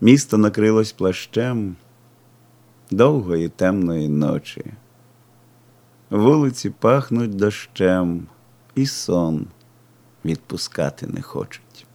Місто накрилось плащем довгої темної ночі. Вулиці пахнуть дощем, і сон відпускати не хочуть.